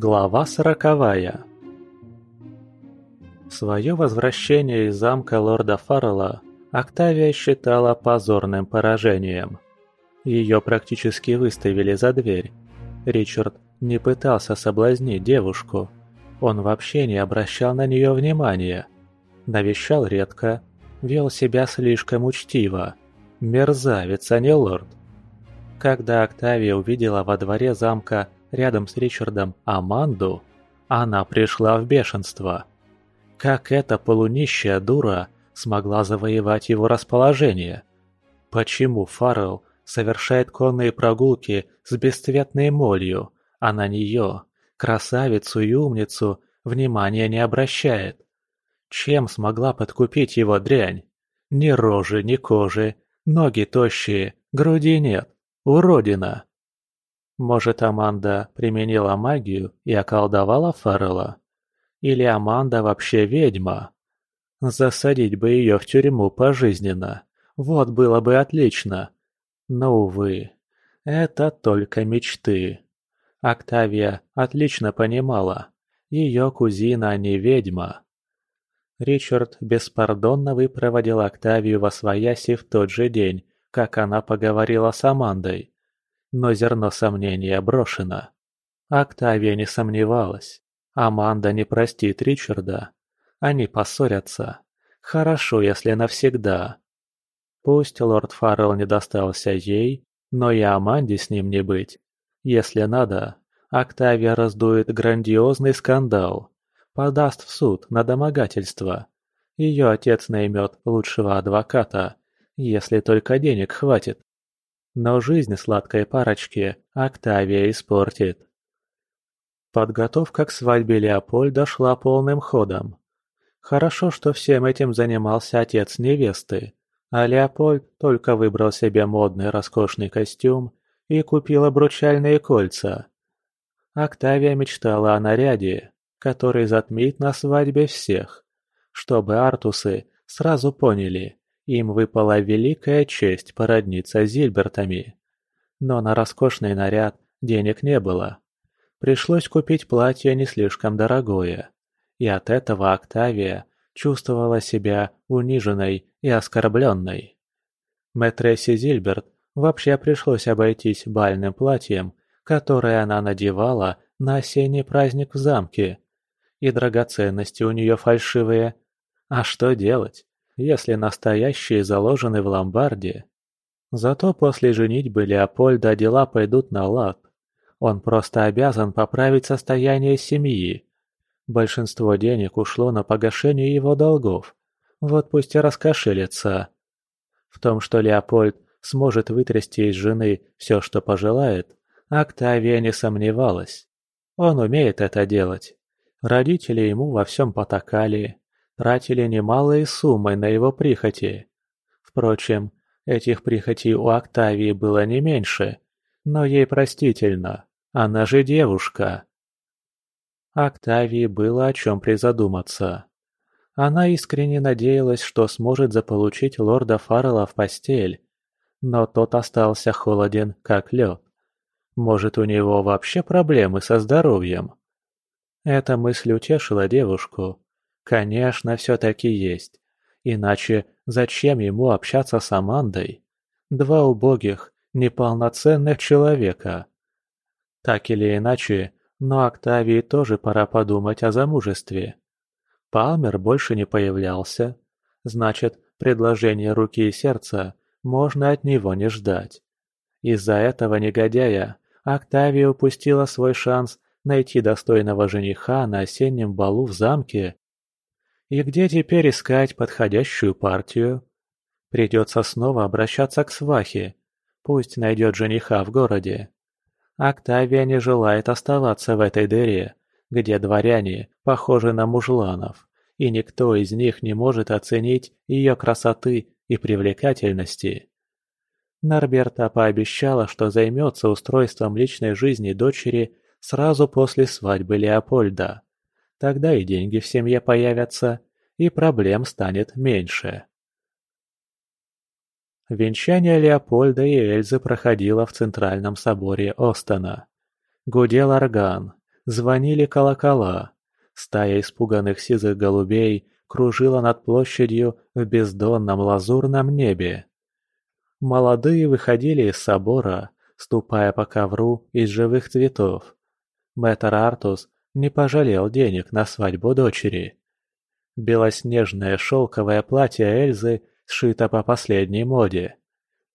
Глава сороковая Свое возвращение из замка лорда Фаррелла Октавия считала позорным поражением. Ее практически выставили за дверь. Ричард не пытался соблазнить девушку. Он вообще не обращал на нее внимания. Навещал редко, вел себя слишком учтиво. Мерзавец, а не лорд. Когда Октавия увидела во дворе замка рядом с Ричардом Аманду, она пришла в бешенство. Как эта полунищая дура смогла завоевать его расположение? Почему Фаррелл совершает конные прогулки с бесцветной молью, а на нее, красавицу и умницу, внимания не обращает? Чем смогла подкупить его дрянь? Ни рожи, ни кожи, ноги тощие, груди нет. Уродина! Может, Аманда применила магию и околдовала Фаррелла? Или Аманда вообще ведьма? Засадить бы ее в тюрьму пожизненно. Вот было бы отлично. Но, увы, это только мечты. Октавия отлично понимала. Ее кузина не ведьма. Ричард беспардонно выпроводил Октавию во свояси в тот же день, как она поговорила с Амандой. Но зерно сомнения брошено. Октавия не сомневалась. Аманда не простит Ричарда. Они поссорятся. Хорошо, если навсегда. Пусть лорд Фаррелл не достался ей, но и Аманде с ним не быть. Если надо, Октавия раздует грандиозный скандал. Подаст в суд на домогательство. Ее отец наймет лучшего адвоката, если только денег хватит. Но жизнь сладкой парочки Октавия испортит. Подготовка к свадьбе Леопольда шла полным ходом. Хорошо, что всем этим занимался отец невесты, а Леопольд только выбрал себе модный роскошный костюм и купил обручальные кольца. Октавия мечтала о наряде, который затмит на свадьбе всех, чтобы артусы сразу поняли, им выпала великая честь породниться с Зильбертами. Но на роскошный наряд денег не было. Пришлось купить платье не слишком дорогое. И от этого Октавия чувствовала себя униженной и оскорбленной. Мэтрессе Зильберт вообще пришлось обойтись бальным платьем, которое она надевала на осенний праздник в замке. И драгоценности у нее фальшивые. А что делать? Если настоящие заложены в ломбарде. Зато после женитьбы Леопольда дела пойдут на лад. Он просто обязан поправить состояние семьи. Большинство денег ушло на погашение его долгов. Вот пусть и раскошелится. В том, что Леопольд сможет вытрясти из жены все, что пожелает, Октавия не сомневалась. Он умеет это делать. Родители ему во всем потакали, тратили немалые суммы на его прихоти. Впрочем, этих прихотей у Октавии было не меньше, но ей простительно, она же девушка. Октавии было о чем призадуматься. Она искренне надеялась, что сможет заполучить лорда Фаррелла в постель, но тот остался холоден, как лед. Может, у него вообще проблемы со здоровьем? Эта мысль утешила девушку, Конечно, все-таки есть. Иначе зачем ему общаться с Амандой? Два убогих, неполноценных человека. Так или иначе, но Октавии тоже пора подумать о замужестве. Палмер больше не появлялся. Значит, предложение руки и сердца можно от него не ждать. Из-за этого негодяя Октавия упустила свой шанс найти достойного жениха на осеннем балу в замке и где теперь искать подходящую партию? Придется снова обращаться к свахе. Пусть найдет жениха в городе. Октавия не желает оставаться в этой дыре, где дворяне похожи на мужланов, и никто из них не может оценить ее красоты и привлекательности. Норберта пообещала, что займется устройством личной жизни дочери сразу после свадьбы Леопольда. Тогда и деньги в семье появятся, и проблем станет меньше. Венчание Леопольда и Эльзы проходило в Центральном соборе Остона. Гудел орган, звонили колокола. Стая испуганных сизых голубей кружила над площадью в бездонном лазурном небе. Молодые выходили из собора, ступая по ковру из живых цветов. Мэтр Артус не пожалел денег на свадьбу дочери. Белоснежное шелковое платье Эльзы сшито по последней моде.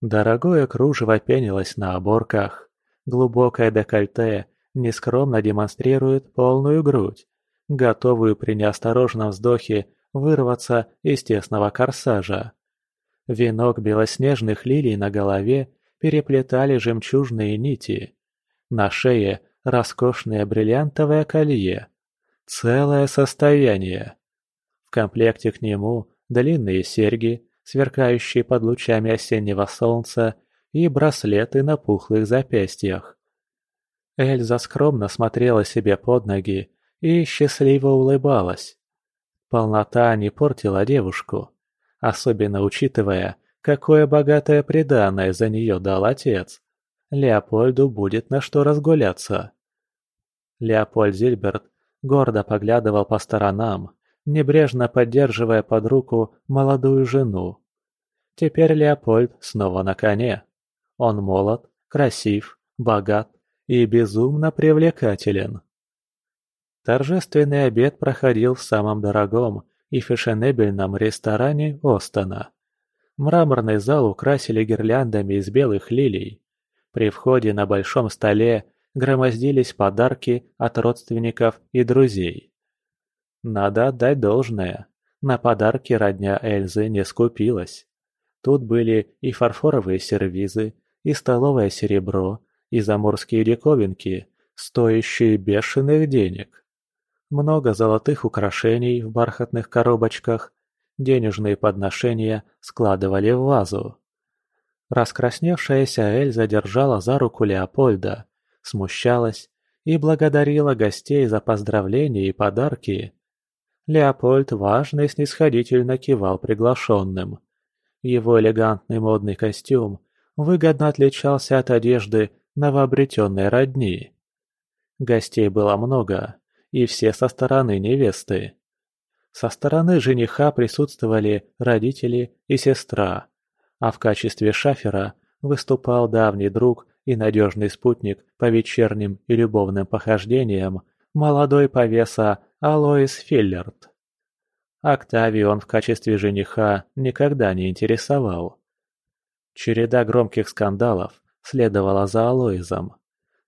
Дорогое кружево пенилось на оборках. Глубокое декольте нескромно демонстрирует полную грудь, готовую при неосторожном вздохе вырваться из тесного корсажа. Венок белоснежных лилий на голове переплетали жемчужные нити. На шее роскошное бриллиантовое колье. Целое состояние. В комплекте к нему длинные серьги, сверкающие под лучами осеннего солнца, и браслеты на пухлых запястьях. Эльза скромно смотрела себе под ноги и счастливо улыбалась. Полнота не портила девушку, особенно учитывая, какое богатое приданое за нее дал отец. Леопольду будет на что разгуляться. Леопольд Зильберт гордо поглядывал по сторонам, небрежно поддерживая под руку молодую жену. Теперь Леопольд снова на коне. Он молод, красив, богат и безумно привлекателен. Торжественный обед проходил в самом дорогом и фешенебельном ресторане Остона. Мраморный зал украсили гирляндами из белых лилий. При входе на большом столе громоздились подарки от родственников и друзей. Надо отдать должное. На подарки родня Эльзы не скупилась. Тут были и фарфоровые сервизы, и столовое серебро, и заморские диковинки, стоящие бешеных денег. Много золотых украшений в бархатных коробочках, денежные подношения складывали в вазу. Раскрасневшаяся Эльза держала за руку Леопольда, смущалась и благодарила гостей за поздравления и подарки. Леопольд важно и снисходительно кивал приглашенным. Его элегантный модный костюм выгодно отличался от одежды новообретенной родни. Гостей было много, и все со стороны невесты. Со стороны жениха присутствовали родители и сестра, а в качестве шафера выступал давний друг и надежный спутник по вечерним и любовным похождениям молодой повеса Алоис Филлерт. Октавию в качестве жениха никогда не интересовал. Череда громких скандалов следовала за Алоизом.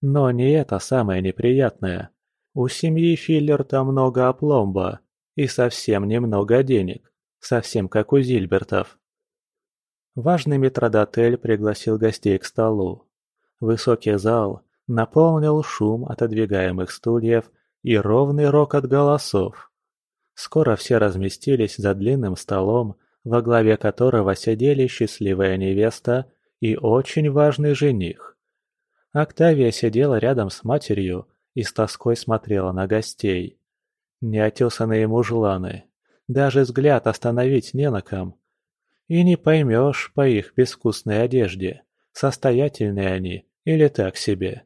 Но не это самое неприятное. У семьи Филлерта много опломба и совсем немного денег, совсем как у Зильбертов. Важный метродотель пригласил гостей к столу. Высокий зал наполнил шум отодвигаемых стульев и ровный рокот голосов. Скоро все разместились за длинным столом, во главе которого сидели счастливая невеста и очень важный жених. Октавия сидела рядом с матерью и с тоской смотрела на гостей. Неотесанные мужланы. Даже взгляд остановить не на ком. И не поймешь по их безвкусной одежде, состоятельные они или так себе.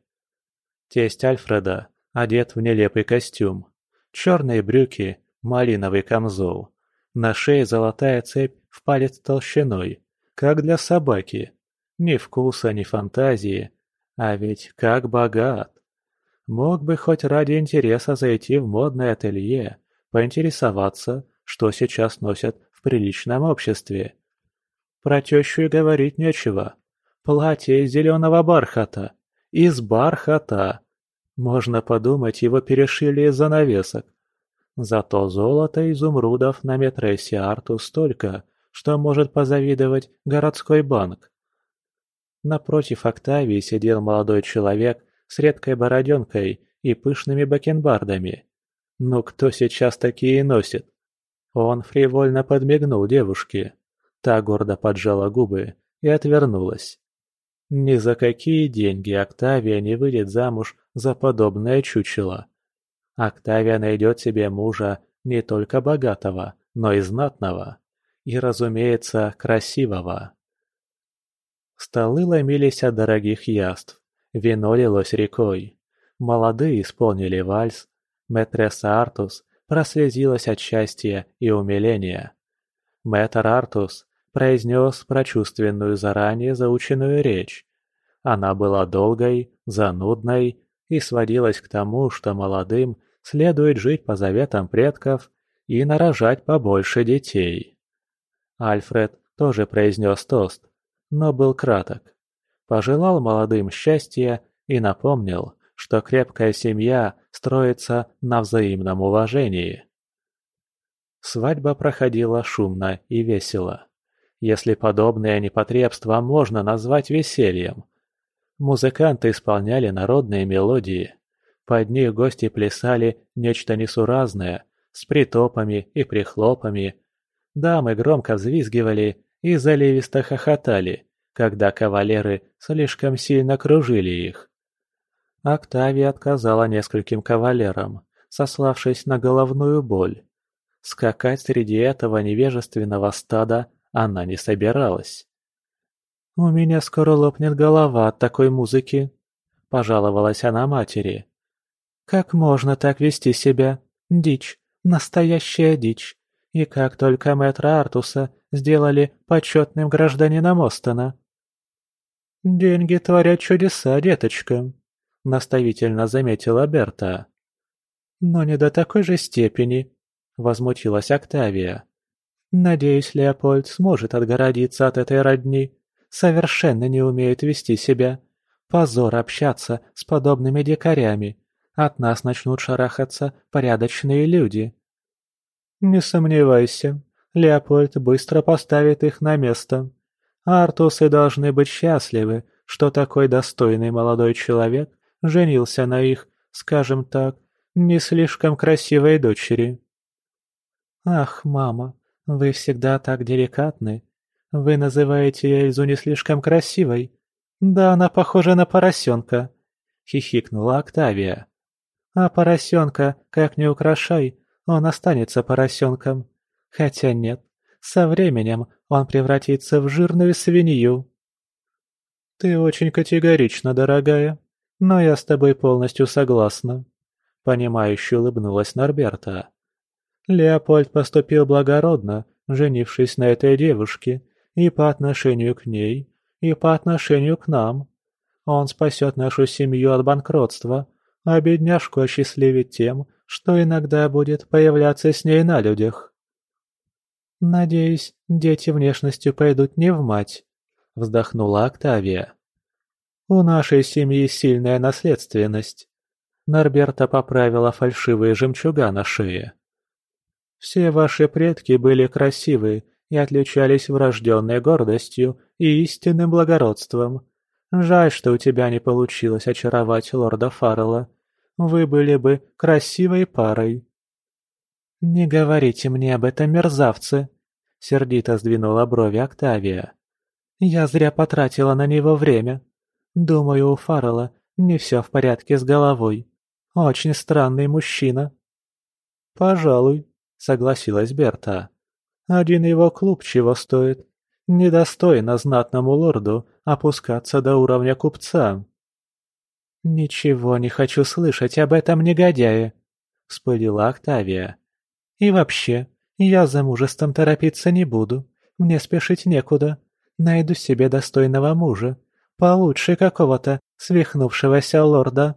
Тесть Альфреда одет в нелепый костюм. Черные брюки, малиновый камзол. На шее золотая цепь в палец толщиной, как для собаки. Ни вкуса, ни фантазии. А ведь как богат. Мог бы хоть ради интереса зайти в модное ателье, поинтересоваться, что сейчас носят в приличном обществе. Про тещу и говорить нечего. Платье из зеленого бархата. Из бархата. Можно подумать, его перешили из занавесок. Зато золота и изумрудов на Метресе Арту столько, что может позавидовать городской банк. Напротив Октавии сидел молодой человек с редкой бороденкой и пышными бакенбардами. Ну кто сейчас такие носит? Он фривольно подмигнул девушке. Та гордо поджала губы и отвернулась. Ни за какие деньги Октавия не выйдет замуж за подобное чучело. Октавия найдет себе мужа не только богатого, но и знатного. И, разумеется, красивого. Столы ломились от дорогих яств. Вино лилось рекой. Молодые исполнили вальс. Мэтресса Артус прослезилась от счастья и умиления. Мэтр Артус произнес прочувственную заранее заученную речь. Она была долгой, занудной и сводилась к тому, что молодым следует жить по заветам предков и нарожать побольше детей. Альфред тоже произнес тост, но был краток. Пожелал молодым счастья и напомнил, что крепкая семья строится на взаимном уважении. Свадьба проходила шумно и весело. Если подобное непотребство можно назвать весельем. Музыканты исполняли народные мелодии. Под них гости плясали нечто несуразное, с притопами и прихлопами. Дамы громко взвизгивали и заливисто хохотали, когда кавалеры слишком сильно кружили их. Октавия отказала нескольким кавалерам, сославшись на головную боль. Скакать среди этого невежественного стада она не собиралась. «У меня скоро лопнет голова от такой музыки», – пожаловалась она матери. «Как можно так вести себя? Дичь, настоящая дичь. И как только мэтра Артуса сделали почетным гражданином Остона». «Деньги творят чудеса, деточка», – наставительно заметила Берта. «Но не до такой же степени», – возмутилась Октавия. «Надеюсь, Леопольд сможет отгородиться от этой родни. Совершенно не умеет вести себя. Позор общаться с подобными дикарями. От нас начнут шарахаться порядочные люди». «Не сомневайся, Леопольд быстро поставит их на место. Артусы должны быть счастливы, что такой достойный молодой человек женился на их, скажем так, не слишком красивой дочери. «Ах, мама, вы всегда так деликатны. Вы называете Эльзу не слишком красивой. Да она похожа на поросенка», — хихикнула Октавия. «А поросенка, как ни украшай, он останется поросенком. Хотя нет, со временем он превратится в жирную свинью». «Ты очень категорична, дорогая», но я с тобой полностью согласна. Понимающе улыбнулась Норберта. Леопольд поступил благородно, женившись на этой девушке, и по отношению к ней, и по отношению к нам. Он спасет нашу семью от банкротства, а бедняжку осчастливит тем, что иногда будет появляться с ней на людях. «Надеюсь, дети внешностью пойдут не в мать», — вздохнула Октавия. У нашей семьи сильная наследственность. Норберта поправила фальшивые жемчуга на шее. Все ваши предки были красивы и отличались врожденной гордостью и истинным благородством. Жаль, что у тебя не получилось очаровать лорда Фаррелла. Вы были бы красивой парой. «Не говорите мне об этом, мерзавце!» — сердито сдвинула брови Октавия. «Я зря потратила на него время. Думаю, у Фаррелла не все в порядке с головой. Очень странный мужчина». «Пожалуй», — согласилась Берта. «Один его клуб чего стоит. Недостойно знатному лорду опускаться до уровня купца». «Ничего не хочу слышать об этом негодяе», — вспылила Октавия. «И вообще, я за мужеством торопиться не буду. Мне спешить некуда. Найду себе достойного мужа, Получше какого-то свихнувшегося лорда.